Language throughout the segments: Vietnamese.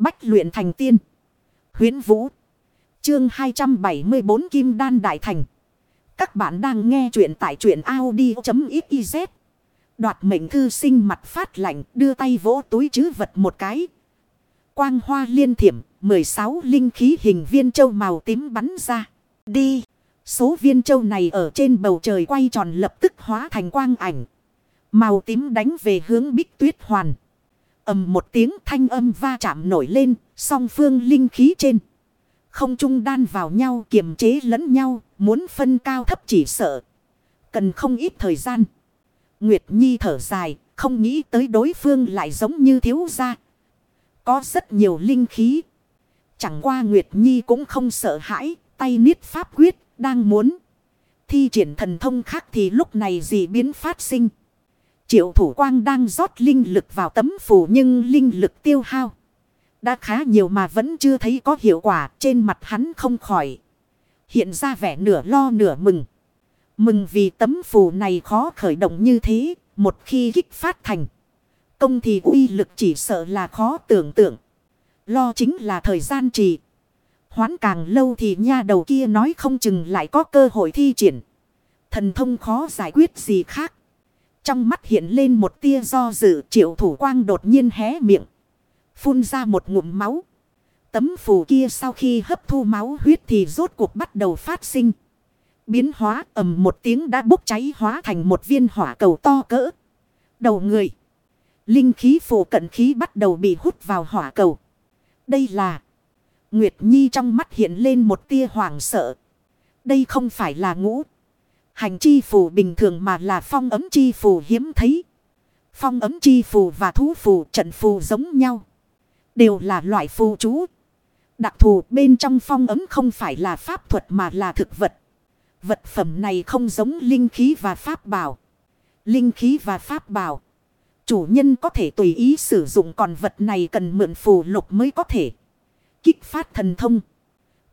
Bách luyện thành tiên. huyễn Vũ. Chương 274 Kim Đan Đại Thành. Các bạn đang nghe truyện tại truyện Audi.xyz. Đoạt mệnh thư sinh mặt phát lạnh, đưa tay vỗ túi chứ vật một cái. Quang hoa liên thiểm 16 linh khí hình viên châu màu tím bắn ra. Đi. Số viên châu này ở trên bầu trời quay tròn lập tức hóa thành quang ảnh. Màu tím đánh về hướng bích tuyết hoàn ầm một tiếng thanh âm va chạm nổi lên, song phương linh khí trên. Không trung đan vào nhau kiềm chế lẫn nhau, muốn phân cao thấp chỉ sợ. Cần không ít thời gian. Nguyệt Nhi thở dài, không nghĩ tới đối phương lại giống như thiếu gia. Có rất nhiều linh khí. Chẳng qua Nguyệt Nhi cũng không sợ hãi, tay niết pháp quyết, đang muốn. Thi triển thần thông khác thì lúc này gì biến phát sinh. Triệu thủ quang đang rót linh lực vào tấm phủ nhưng linh lực tiêu hao. Đã khá nhiều mà vẫn chưa thấy có hiệu quả, trên mặt hắn không khỏi. Hiện ra vẻ nửa lo nửa mừng. Mừng vì tấm phù này khó khởi động như thế. Một khi kích phát thành. Công thì uy lực chỉ sợ là khó tưởng tượng. Lo chính là thời gian trì. Hoán càng lâu thì nha đầu kia nói không chừng lại có cơ hội thi triển. Thần thông khó giải quyết gì khác. Trong mắt hiện lên một tia do dự, triệu thủ quang đột nhiên hé miệng. Phun ra một ngụm máu. Tấm phù kia sau khi hấp thu máu huyết thì rốt cuộc bắt đầu phát sinh. Biến hóa, ầm một tiếng đã bốc cháy hóa thành một viên hỏa cầu to cỡ. Đầu người. Linh khí phù cận khí bắt đầu bị hút vào hỏa cầu. Đây là. Nguyệt Nhi trong mắt hiện lên một tia hoảng sợ. Đây không phải là ngũ Hành chi phù bình thường mà là phong ấm chi phù hiếm thấy. Phong ấm chi phù và thú phù trận phù giống nhau. Đều là loại phù chú. Đặc thù bên trong phong ấm không phải là pháp thuật mà là thực vật. Vật phẩm này không giống linh khí và pháp bảo. Linh khí và pháp bảo. Chủ nhân có thể tùy ý sử dụng còn vật này cần mượn phù lục mới có thể. Kích phát thần thông.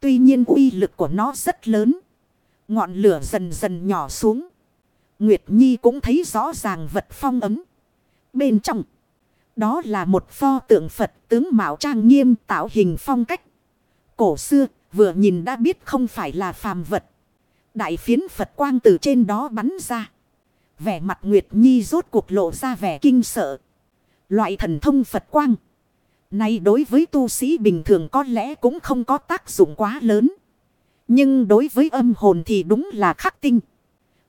Tuy nhiên uy lực của nó rất lớn. Ngọn lửa dần dần nhỏ xuống. Nguyệt Nhi cũng thấy rõ ràng vật phong ấm. Bên trong. Đó là một pho tượng Phật tướng mạo trang nghiêm tạo hình phong cách. Cổ xưa, vừa nhìn đã biết không phải là phàm vật. Đại phiến Phật quang từ trên đó bắn ra. Vẻ mặt Nguyệt Nhi rốt cuộc lộ ra vẻ kinh sợ. Loại thần thông Phật quang. Này đối với tu sĩ bình thường có lẽ cũng không có tác dụng quá lớn. Nhưng đối với âm hồn thì đúng là khắc tinh.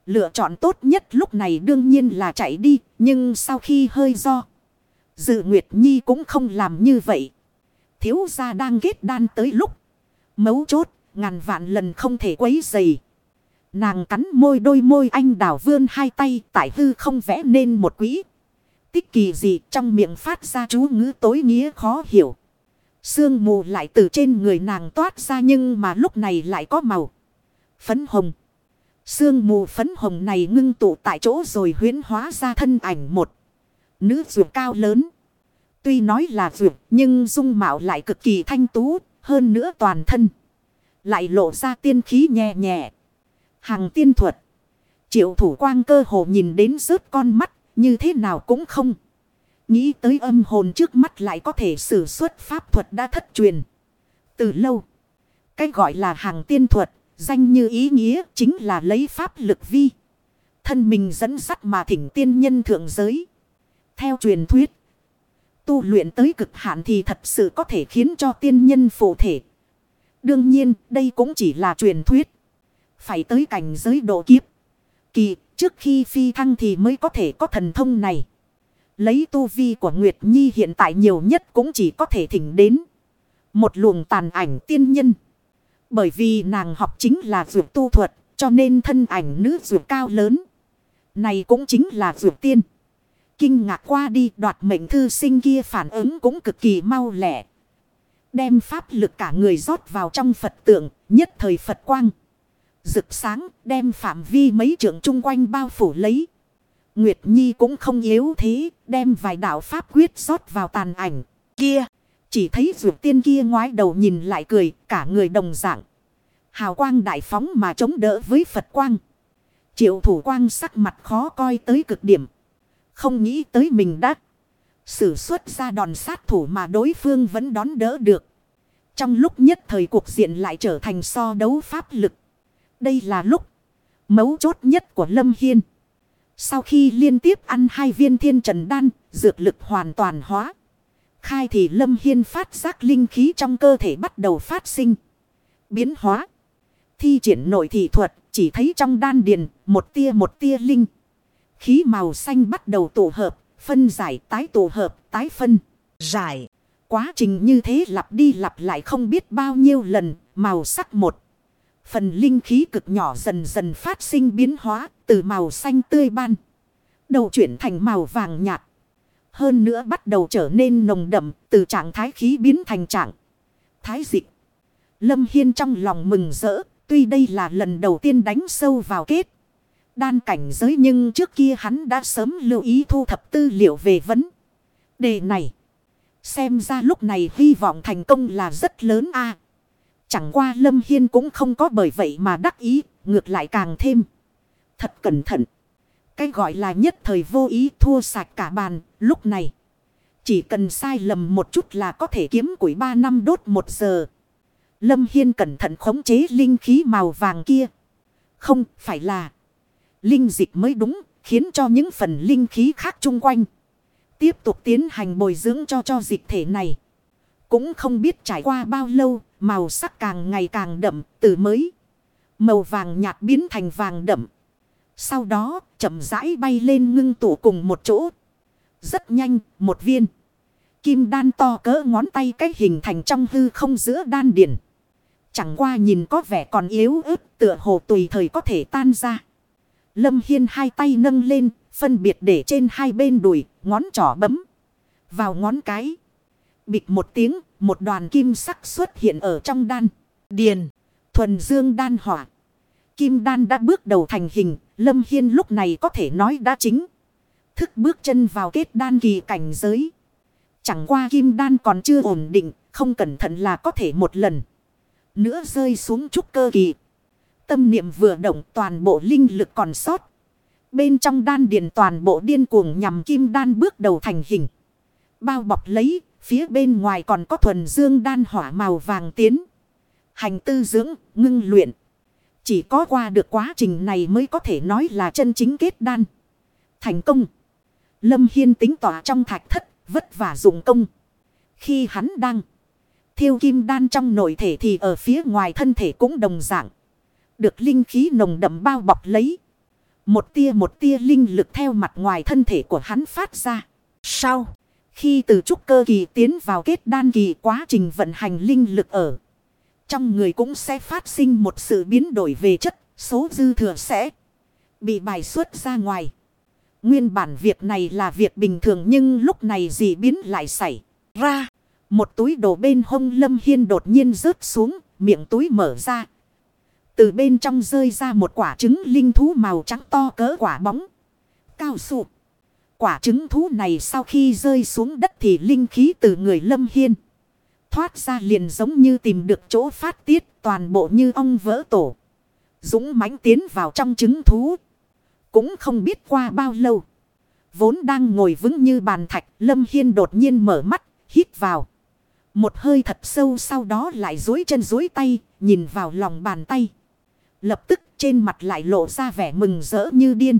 Lựa chọn tốt nhất lúc này đương nhiên là chạy đi. Nhưng sau khi hơi do. Dự Nguyệt Nhi cũng không làm như vậy. Thiếu gia đang kết đan tới lúc. Mấu chốt, ngàn vạn lần không thể quấy dày. Nàng cắn môi đôi môi anh đảo vươn hai tay tại hư không vẽ nên một quỹ. Tích kỳ gì trong miệng phát ra chú ngữ tối nghĩa khó hiểu. Sương mù lại từ trên người nàng toát ra nhưng mà lúc này lại có màu. Phấn hồng. Sương mù phấn hồng này ngưng tụ tại chỗ rồi huyến hóa ra thân ảnh một. Nữ ruột cao lớn. Tuy nói là ruột nhưng dung mạo lại cực kỳ thanh tú. Hơn nữa toàn thân. Lại lộ ra tiên khí nhẹ nhẹ. Hàng tiên thuật. Triệu thủ quang cơ hồ nhìn đến rớt con mắt. Như thế nào cũng không. Nghĩ tới âm hồn trước mắt lại có thể sử xuất pháp thuật đã thất truyền. Từ lâu. Cái gọi là hàng tiên thuật. Danh như ý nghĩa chính là lấy pháp lực vi. Thân mình dẫn sắt mà thỉnh tiên nhân thượng giới. Theo truyền thuyết. Tu luyện tới cực hạn thì thật sự có thể khiến cho tiên nhân phổ thể. Đương nhiên, đây cũng chỉ là truyền thuyết. Phải tới cảnh giới độ kiếp. Kỳ trước khi phi thăng thì mới có thể có thần thông này. Lấy tu vi của Nguyệt Nhi hiện tại nhiều nhất cũng chỉ có thể thỉnh đến. Một luồng tàn ảnh tiên nhân. Bởi vì nàng học chính là dược tu thuật. Cho nên thân ảnh nữ dược cao lớn. Này cũng chính là dược tiên. Kinh ngạc qua đi, đoạt mệnh thư sinh kia phản ứng cũng cực kỳ mau lẹ. Đem pháp lực cả người rót vào trong Phật tượng. Nhất thời Phật quang. Rực sáng, đem phạm vi mấy trưởng chung quanh bao phủ lấy. Nguyệt Nhi cũng không yếu thế, đem vài đạo pháp quyết rót vào tàn ảnh. Kia, chỉ thấy vượt tiên kia ngoái đầu nhìn lại cười, cả người đồng dạng. Hào quang đại phóng mà chống đỡ với Phật quang. Triệu thủ quang sắc mặt khó coi tới cực điểm. Không nghĩ tới mình đã Sử xuất ra đòn sát thủ mà đối phương vẫn đón đỡ được. Trong lúc nhất thời cuộc diện lại trở thành so đấu pháp lực. Đây là lúc mấu chốt nhất của Lâm Hiên. Sau khi liên tiếp ăn hai viên thiên trần đan, dược lực hoàn toàn hóa. Khai thì Lâm Hiên phát giác linh khí trong cơ thể bắt đầu phát sinh. Biến hóa. Thi triển nội thị thuật, chỉ thấy trong đan điền, một tia một tia linh. Khí màu xanh bắt đầu tụ hợp, phân giải tái tụ hợp, tái phân, giải. Quá trình như thế lặp đi lặp lại không biết bao nhiêu lần, màu sắc một. Phần linh khí cực nhỏ dần dần phát sinh biến hóa, từ màu xanh tươi ban. Đầu chuyển thành màu vàng nhạt. Hơn nữa bắt đầu trở nên nồng đậm, từ trạng thái khí biến thành trạng thái dịch. Lâm Hiên trong lòng mừng rỡ. Tuy đây là lần đầu tiên đánh sâu vào kết. Đan cảnh giới nhưng trước kia hắn đã sớm lưu ý thu thập tư liệu về vấn đề này. Xem ra lúc này hy vọng thành công là rất lớn a Chẳng qua Lâm Hiên cũng không có bởi vậy mà đắc ý, ngược lại càng thêm. Thật cẩn thận. Cái gọi là nhất thời vô ý thua sạch cả bàn, lúc này. Chỉ cần sai lầm một chút là có thể kiếm củi ba năm đốt một giờ. Lâm Hiên cẩn thận khống chế linh khí màu vàng kia. Không, phải là linh dịch mới đúng, khiến cho những phần linh khí khác chung quanh. Tiếp tục tiến hành bồi dưỡng cho cho dịch thể này. Cũng không biết trải qua bao lâu, màu sắc càng ngày càng đậm, từ mới. Màu vàng nhạt biến thành vàng đậm. Sau đó, chậm rãi bay lên ngưng tụ cùng một chỗ. Rất nhanh, một viên. Kim đan to cỡ ngón tay cách hình thành trong hư không giữa đan điển. Chẳng qua nhìn có vẻ còn yếu ớt tựa hồ tùy thời có thể tan ra. Lâm Hiên hai tay nâng lên, phân biệt để trên hai bên đùi, ngón trỏ bấm. Vào ngón cái. Bịch một tiếng, một đoàn kim sắc xuất hiện ở trong đan. Điền, thuần dương đan hỏa. Kim đan đã bước đầu thành hình, Lâm Hiên lúc này có thể nói đã chính. Thức bước chân vào kết đan kỳ cảnh giới. Chẳng qua kim đan còn chưa ổn định, không cẩn thận là có thể một lần. Nữa rơi xuống chút cơ kỳ. Tâm niệm vừa động toàn bộ linh lực còn sót. Bên trong đan điền toàn bộ điên cuồng nhằm kim đan bước đầu thành hình. Bao bọc lấy, phía bên ngoài còn có thuần dương đan hỏa màu vàng tiến. Hành tư dưỡng, ngưng luyện. Chỉ có qua được quá trình này mới có thể nói là chân chính kết đan. Thành công. Lâm Hiên tính tỏa trong thạch thất, vất vả dụng công. Khi hắn đang thiêu kim đan trong nội thể thì ở phía ngoài thân thể cũng đồng dạng. Được linh khí nồng đậm bao bọc lấy. Một tia một tia linh lực theo mặt ngoài thân thể của hắn phát ra. Sau, khi từ trúc cơ kỳ tiến vào kết đan kỳ quá trình vận hành linh lực ở. Trong người cũng sẽ phát sinh một sự biến đổi về chất, số dư thừa sẽ bị bài xuất ra ngoài. Nguyên bản việc này là việc bình thường nhưng lúc này gì biến lại xảy ra. Một túi đồ bên hông lâm hiên đột nhiên rớt xuống, miệng túi mở ra. Từ bên trong rơi ra một quả trứng linh thú màu trắng to cỡ quả bóng. Cao sụp. Quả trứng thú này sau khi rơi xuống đất thì linh khí từ người lâm hiên. Thoát ra liền giống như tìm được chỗ phát tiết, toàn bộ như ong vỡ tổ. Dũng mãnh tiến vào trong trứng thú. Cũng không biết qua bao lâu. Vốn đang ngồi vững như bàn thạch, lâm hiên đột nhiên mở mắt, hít vào. Một hơi thật sâu sau đó lại dối chân dối tay, nhìn vào lòng bàn tay. Lập tức trên mặt lại lộ ra vẻ mừng rỡ như điên.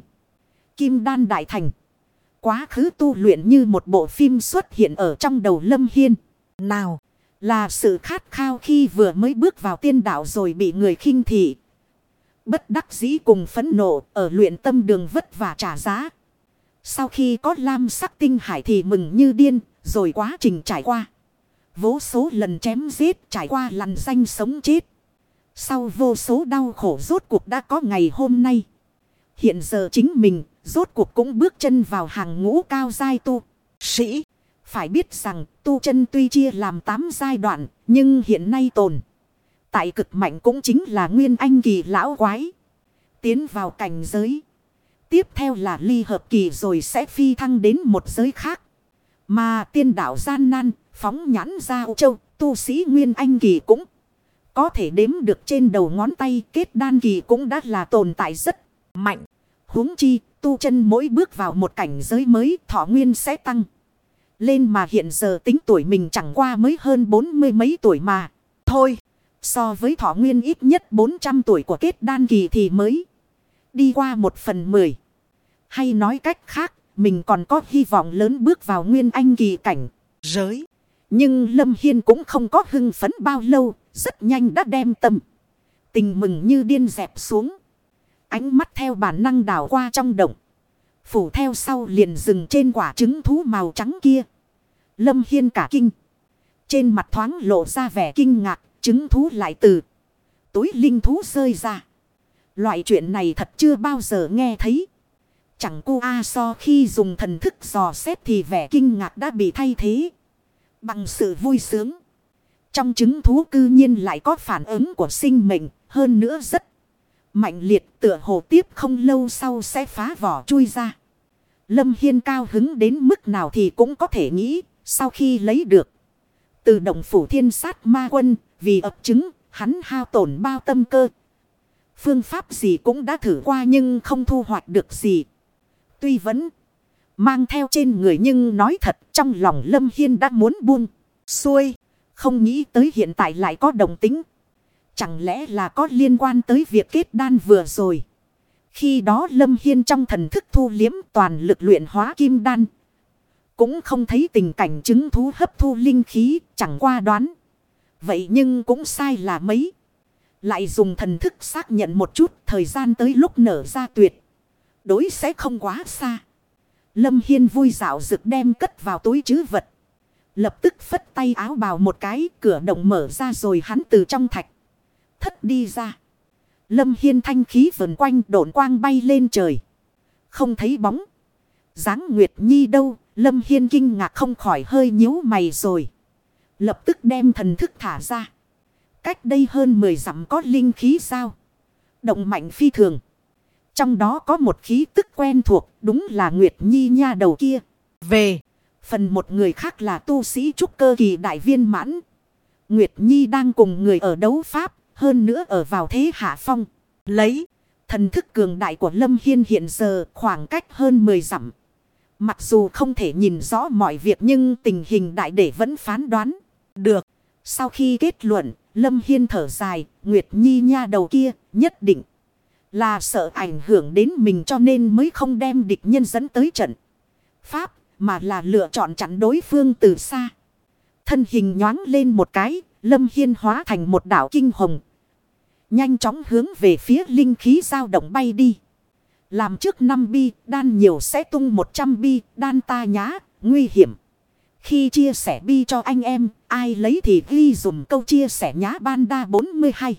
Kim đan đại thành. Quá khứ tu luyện như một bộ phim xuất hiện ở trong đầu Lâm Hiên. Nào là sự khát khao khi vừa mới bước vào tiên đạo rồi bị người khinh thị. Bất đắc dĩ cùng phẫn nộ ở luyện tâm đường vất vả trả giá. Sau khi có lam sắc tinh hải thì mừng như điên rồi quá trình trải qua. Vô số lần chém giết trải qua lằn danh sống chết. Sau vô số đau khổ rốt cuộc đã có ngày hôm nay. Hiện giờ chính mình rốt cuộc cũng bước chân vào hàng ngũ cao giai tu. Sĩ, phải biết rằng tu chân tuy chia làm 8 giai đoạn, nhưng hiện nay tồn. Tại cực mạnh cũng chính là nguyên anh kỳ lão quái. Tiến vào cảnh giới. Tiếp theo là ly hợp kỳ rồi sẽ phi thăng đến một giới khác. Mà tiên đạo gian nan, phóng nhãn ra châu, tu sĩ nguyên anh kỳ cũng có thể đếm được trên đầu ngón tay kết đan kỳ cũng đã là tồn tại rất mạnh huống chi tu chân mỗi bước vào một cảnh giới mới thọ nguyên sẽ tăng Lên mà hiện giờ tính tuổi mình chẳng qua mới hơn bốn mươi mấy tuổi mà. Thôi, so với thọ nguyên ít nhất 400 tuổi của kết đan kỳ thì mới đi qua một phần mười. Hay nói cách khác, mình còn có hy vọng lớn bước vào nguyên anh kỳ cảnh, giới. Nhưng Lâm Hiên cũng không có hưng phấn bao lâu, rất nhanh đã đem tâm. Tình mừng như điên dẹp xuống. Ánh mắt theo bản năng đảo qua trong động. Phủ theo sau liền dừng trên quả trứng thú màu trắng kia. Lâm Hiên cả kinh. Trên mặt thoáng lộ ra vẻ kinh ngạc, trứng thú lại từ túi linh thú rơi ra. Loại chuyện này thật chưa bao giờ nghe thấy. Chẳng cô A so khi dùng thần thức dò xét thì vẻ kinh ngạc đã bị thay thế. Bằng sự vui sướng. Trong trứng thú cư nhiên lại có phản ứng của sinh mệnh. Hơn nữa rất mạnh liệt tựa hồ tiếp không lâu sau sẽ phá vỏ chui ra. Lâm Hiên cao hứng đến mức nào thì cũng có thể nghĩ. Sau khi lấy được. Từ động phủ thiên sát ma quân. Vì ập chứng hắn hao tổn bao tâm cơ. Phương pháp gì cũng đã thử qua nhưng không thu hoạch được gì. Tuy vẫn mang theo trên người nhưng nói thật trong lòng Lâm Hiên đã muốn buông, xuôi. Không nghĩ tới hiện tại lại có đồng tính. Chẳng lẽ là có liên quan tới việc kết đan vừa rồi. Khi đó Lâm Hiên trong thần thức thu liếm toàn lực luyện hóa kim đan. Cũng không thấy tình cảnh chứng thú hấp thu linh khí, chẳng qua đoán. Vậy nhưng cũng sai là mấy. Lại dùng thần thức xác nhận một chút thời gian tới lúc nở ra tuyệt. Đối sẽ không quá xa. Lâm Hiên vui dạo rực đem cất vào túi chứ vật. Lập tức phất tay áo bào một cái, cửa động mở ra rồi hắn từ trong thạch. Thất đi ra. Lâm Hiên thanh khí vần quanh độn quang bay lên trời. Không thấy bóng. dáng Nguyệt Nhi đâu. Lâm Hiên kinh ngạc không khỏi hơi nhíu mày rồi. Lập tức đem thần thức thả ra. Cách đây hơn 10 dặm có linh khí sao. Động mạnh phi thường. Trong đó có một khí tức quen thuộc, đúng là Nguyệt Nhi nha đầu kia. Về, phần một người khác là tu sĩ trúc cơ kỳ đại viên mãn. Nguyệt Nhi đang cùng người ở đấu pháp, hơn nữa ở vào thế hạ phong. Lấy, thần thức cường đại của Lâm Hiên hiện giờ khoảng cách hơn 10 dặm. Mặc dù không thể nhìn rõ mọi việc nhưng tình hình đại để vẫn phán đoán. Được. Sau khi kết luận, Lâm Hiên thở dài, Nguyệt Nhi nha đầu kia, nhất định. Là sợ ảnh hưởng đến mình cho nên mới không đem địch nhân dẫn tới trận. Pháp mà là lựa chọn chặn đối phương từ xa. Thân hình nhoáng lên một cái, Lâm Hiên hóa thành một đảo kinh hồng. Nhanh chóng hướng về phía linh khí dao động bay đi. Làm trước 5 bi, đan nhiều sẽ tung 100 bi, đan ta nhá, nguy hiểm. Khi chia sẻ bi cho anh em, ai lấy thì ghi dùng câu chia sẻ nhá ban đa 42.